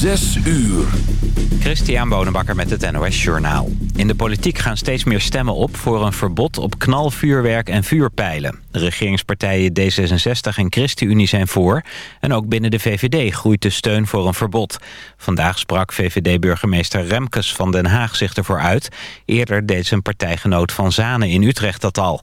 Zes uur. Christian Bonenbakker met het NOS Journaal. In de politiek gaan steeds meer stemmen op voor een verbod op knalvuurwerk en vuurpijlen. De regeringspartijen D66 en ChristenUnie zijn voor. En ook binnen de VVD groeit de steun voor een verbod. Vandaag sprak VVD-burgemeester Remkes van Den Haag zich ervoor uit. Eerder deed zijn partijgenoot Van Zanen in Utrecht dat al.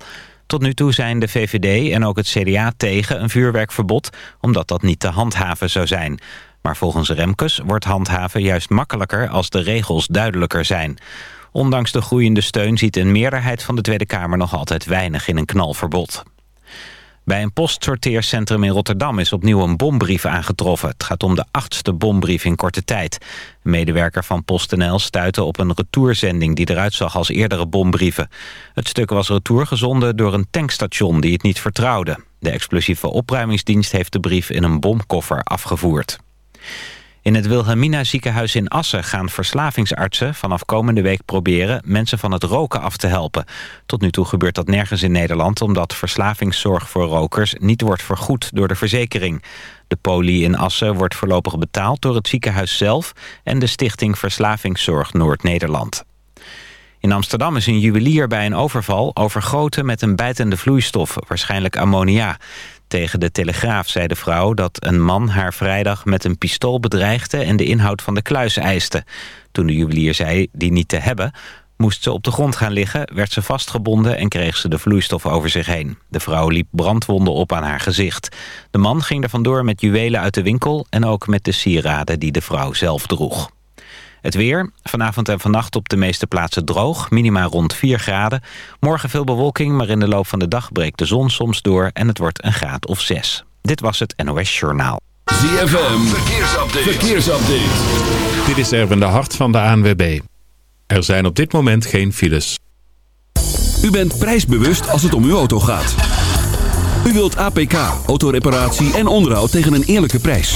Tot nu toe zijn de VVD en ook het CDA tegen een vuurwerkverbod... omdat dat niet te handhaven zou zijn. Maar volgens Remkes wordt handhaven juist makkelijker als de regels duidelijker zijn. Ondanks de groeiende steun ziet een meerderheid van de Tweede Kamer nog altijd weinig in een knalverbod. Bij een postsorteercentrum in Rotterdam is opnieuw een bombrief aangetroffen. Het gaat om de achtste bombrief in korte tijd. Een medewerker van PostNL stuitte op een retourzending die eruit zag als eerdere bombrieven. Het stuk was retour gezonden door een tankstation die het niet vertrouwde. De explosieve opruimingsdienst heeft de brief in een bomkoffer afgevoerd. In het Wilhelmina ziekenhuis in Assen gaan verslavingsartsen vanaf komende week proberen mensen van het roken af te helpen. Tot nu toe gebeurt dat nergens in Nederland omdat verslavingszorg voor rokers niet wordt vergoed door de verzekering. De poli in Assen wordt voorlopig betaald door het ziekenhuis zelf en de stichting Verslavingszorg Noord-Nederland. In Amsterdam is een juwelier bij een overval overgoten met een bijtende vloeistof, waarschijnlijk ammonia. Tegen de Telegraaf zei de vrouw dat een man haar vrijdag met een pistool bedreigde en de inhoud van de kluis eiste. Toen de juwelier zei die niet te hebben, moest ze op de grond gaan liggen, werd ze vastgebonden en kreeg ze de vloeistof over zich heen. De vrouw liep brandwonden op aan haar gezicht. De man ging er vandoor met juwelen uit de winkel en ook met de sieraden die de vrouw zelf droeg. Het weer, vanavond en vannacht op de meeste plaatsen droog, minima rond 4 graden. Morgen veel bewolking, maar in de loop van de dag breekt de zon soms door en het wordt een graad of 6. Dit was het NOS Journaal. ZFM, verkeersupdate. verkeersupdate. Dit is Erwin de Hart van de ANWB. Er zijn op dit moment geen files. U bent prijsbewust als het om uw auto gaat. U wilt APK, autoreparatie en onderhoud tegen een eerlijke prijs.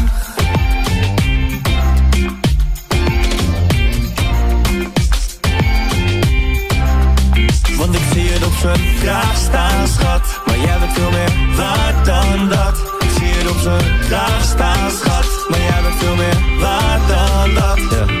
Graag staan, schat. Maar jij bent veel meer waard dan dat. Ik zie het op zijn graag staan, schat. Maar jij bent veel meer waard dan dat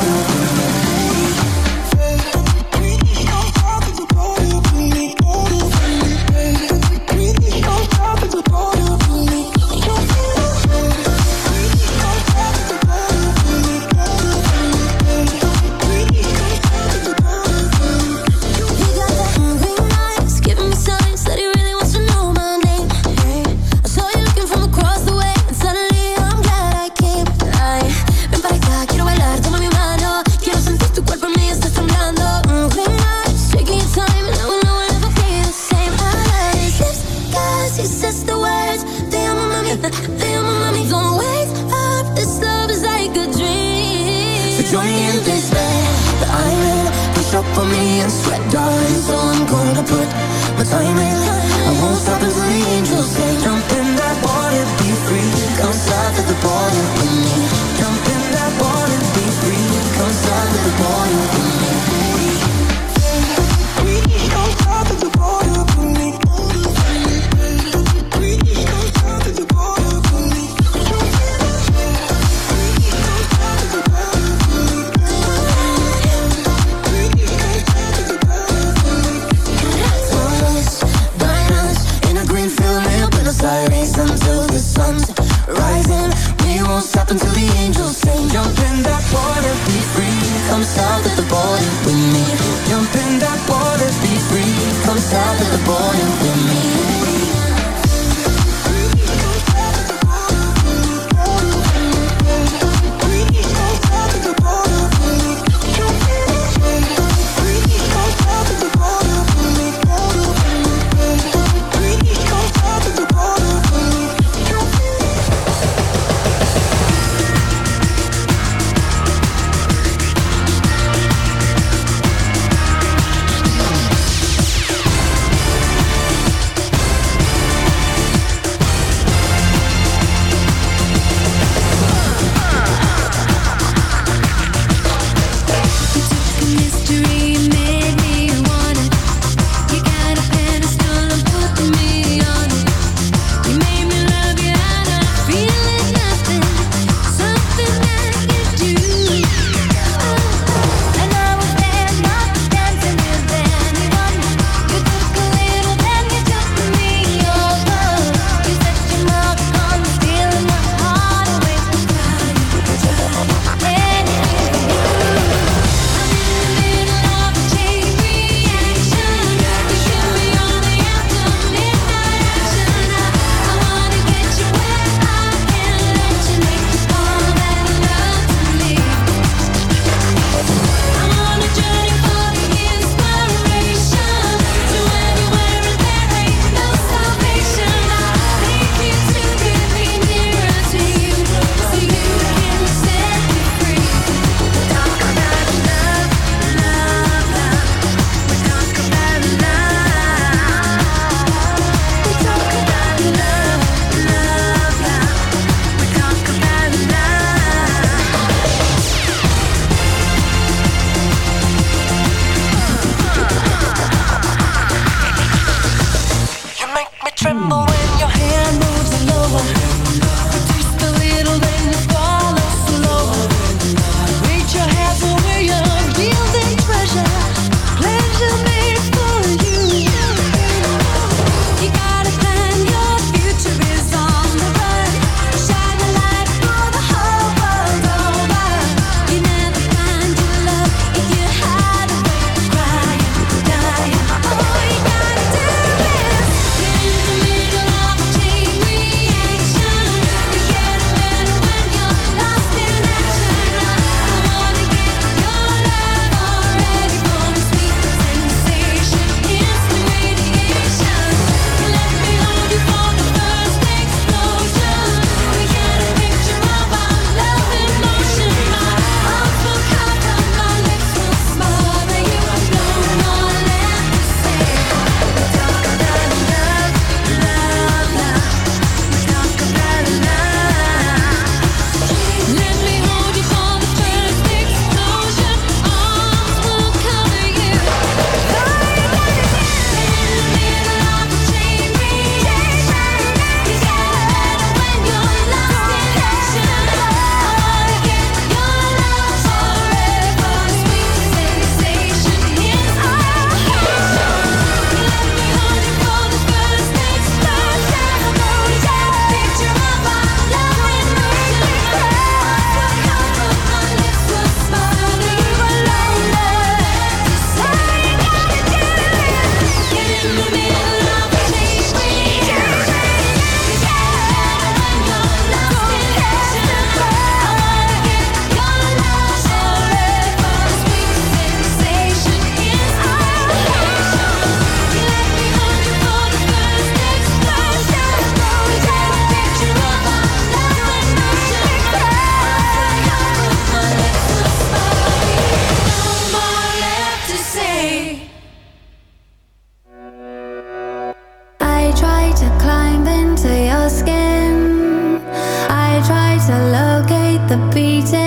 the beating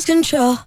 lose control?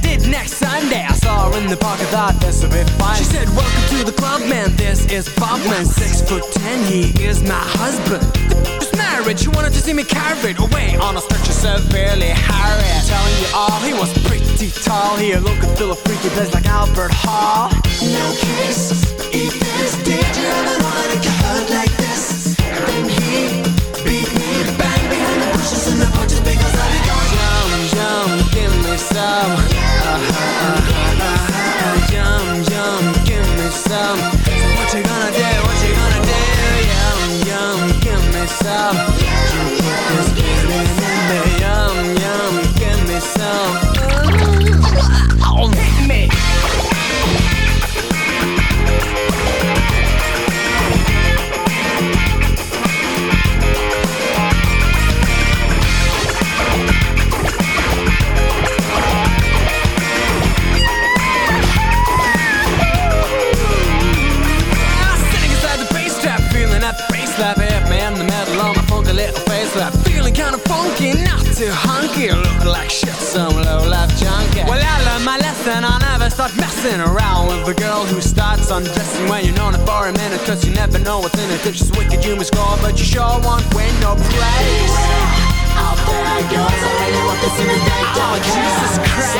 Did next Sunday. I saw her in the park. I thought this would be fine. She said, "Welcome to the club, man. This is Bob, man. Six foot ten. He is my husband." Just married. She wanted to see me carried away on a stretcher severely harried. Telling you all, he was pretty tall. He looked and feel a freaky place like Albert Hall. No kiss, eat this. Did you ever know some So what you gonna do, what you gonna do? Yum, yum, give me some some low life junkie. Well, I learned my lesson, I'll never start messing around with a girl who starts undressing when you're known her for a minute, cause you never know what's in it. If she's wicked, you must score, but you sure won't win no praise. Out there goes, I really want this in the day. Oh, Jesus Christ.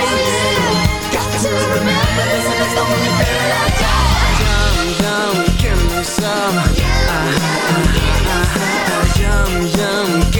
Got to remember this, and it's the only thing I got. Yum, yum, give me some. Uh-huh, uh-huh, uh-huh. Yum, yum, give me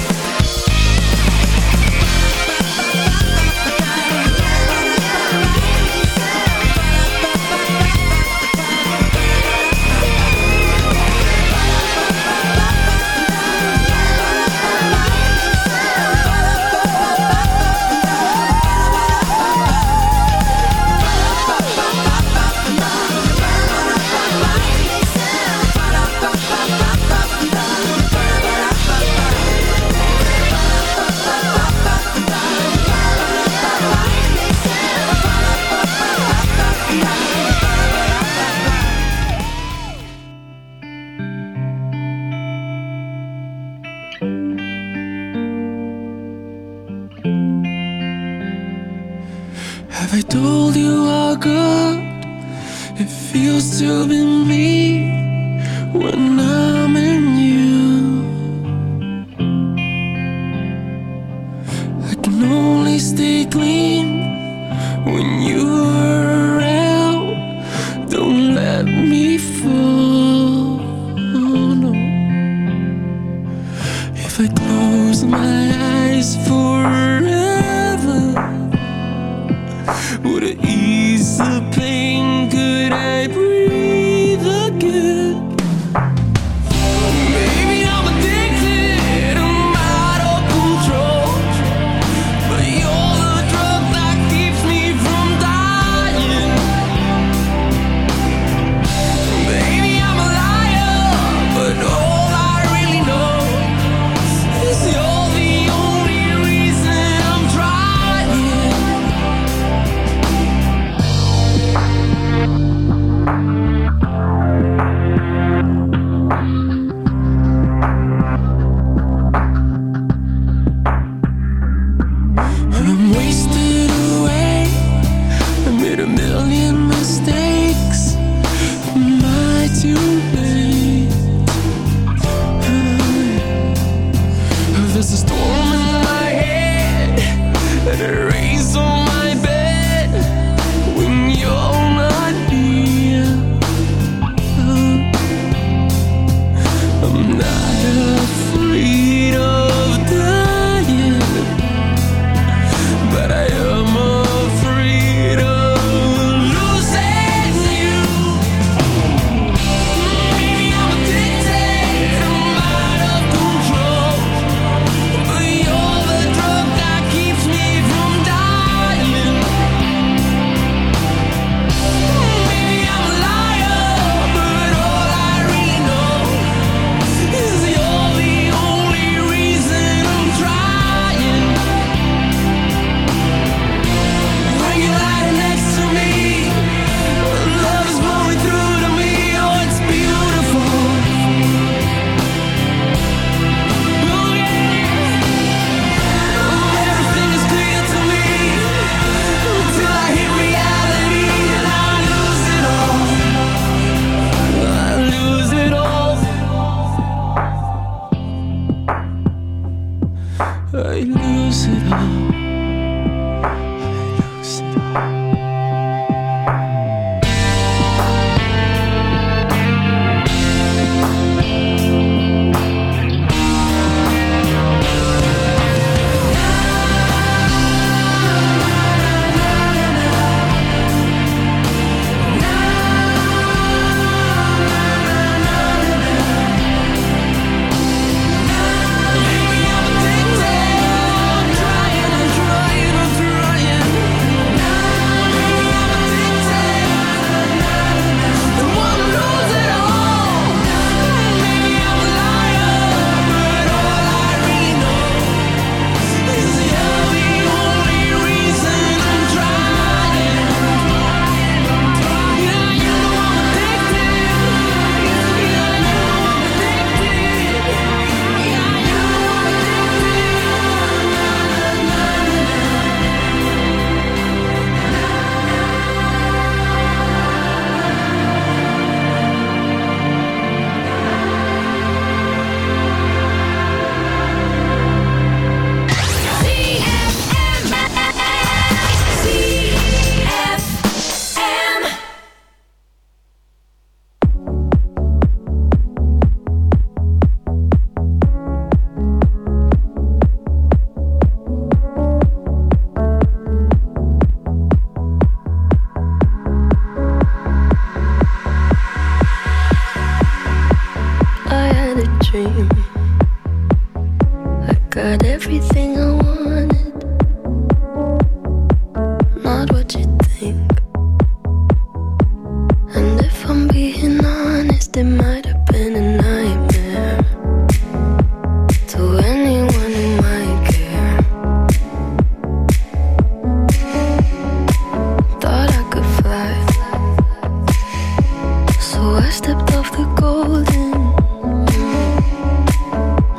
stepped off the golden.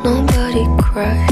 Nobody cried.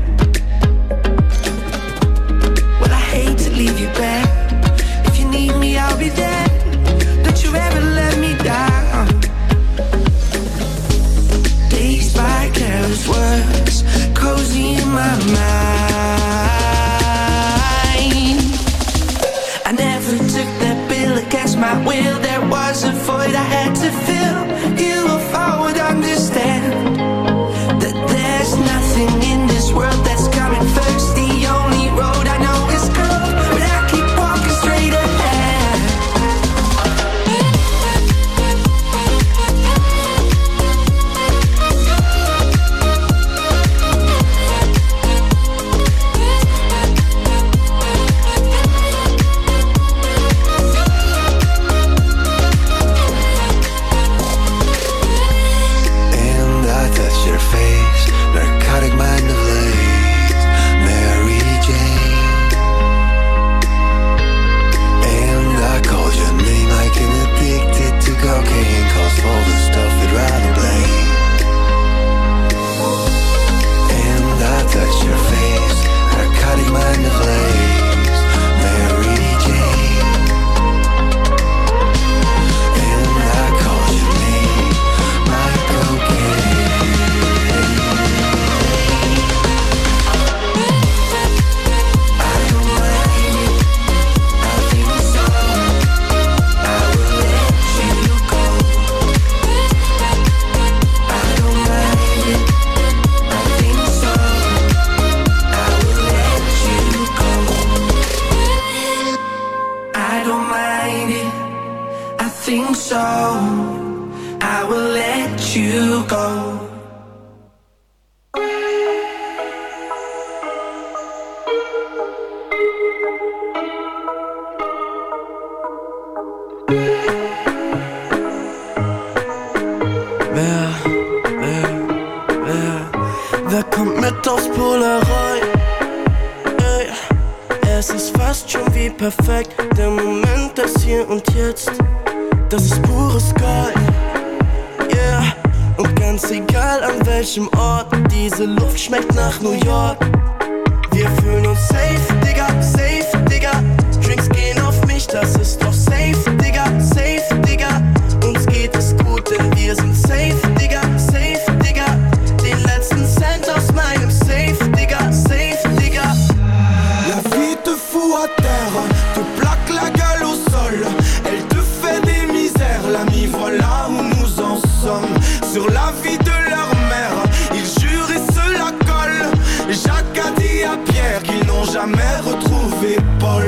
jamais retrouver Paul.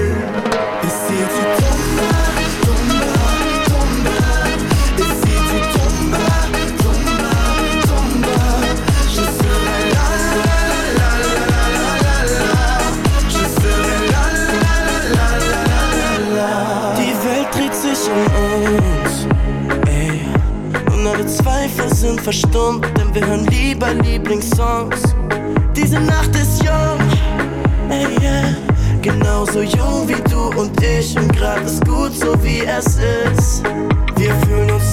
Et si tu tombes, tombes, tombes, et si tu tombes, tombes, tombes, je serai là, la la la. Die Welt dreht sich um uns. Ey. Und alle Zweifel sind verstummt, denn wir hören lieber Lieblingssongs. Diese Nacht ist jung. Genauso jung wie du und ich und gerade ist gut so wie es ist. Wir fühlen uns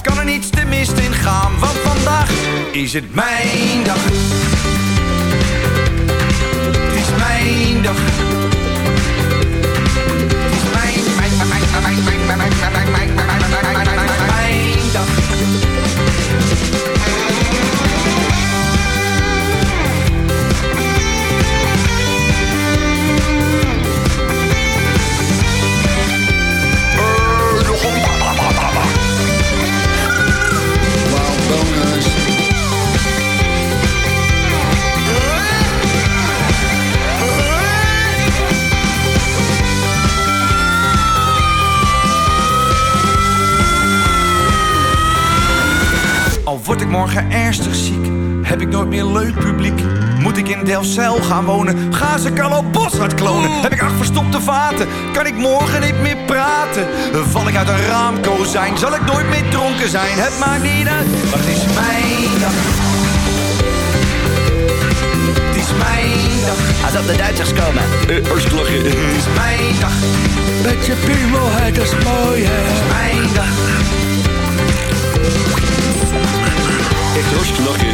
is het mijn dag. Morgen ernstig ziek, heb ik nooit meer leuk publiek. Moet ik in Delfzijl gaan wonen, ga ze Carlo Boshart klonen. Heb ik acht verstopte vaten, kan ik morgen niet meer praten. Val ik uit een raamkozijn, zal ik nooit meer dronken zijn. Het maakt niet uit, maar het is mijn dag. Het is mijn dag. Als op de Duitsers komen. Uh, lachen. Het is mijn dag. Met je piemel, het is mooi, hè. Het is mijn dag. Echt hartstikke lachen.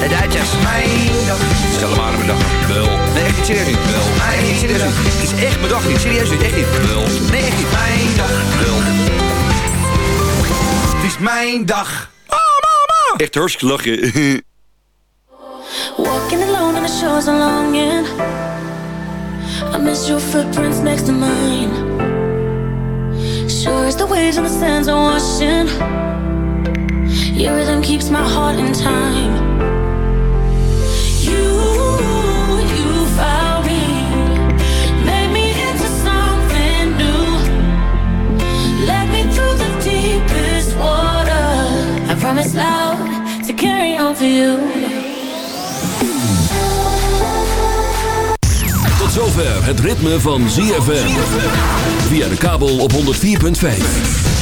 De Duitsers. Mijn dag. Stel hem aan mijn dag. Wel. Nee, echt niet serieus niet. Wel. Nee, niet serieus niet. Het is echt mijn dag niet. Serieus niet. Echt niet. Wel. Nee, echt niet. Mijn dag. Wel. Het is mijn dag. Oh, mama. Echt hartstikke lachen. Walking alone on the shores of longing. I miss your footprints next to mine. Sure as the waves and the sands are washing. Your rhythm keeps my heart in time. You, you found me, made me into something new. Led me through the deepest water. I promise loud to carry on for you. Tot zover het ritme van ZFM. Via de kabel op 104.5.